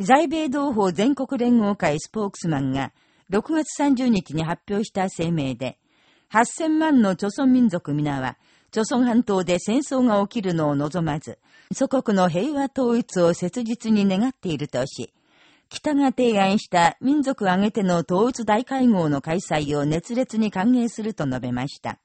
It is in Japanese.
在米同胞全国連合会スポークスマンが6月30日に発表した声明で、8000万の朝村民族皆は、朝鮮半島で戦争が起きるのを望まず、祖国の平和統一を切実に願っているとし、北が提案した民族挙げての統一大会合の開催を熱烈に歓迎すると述べました。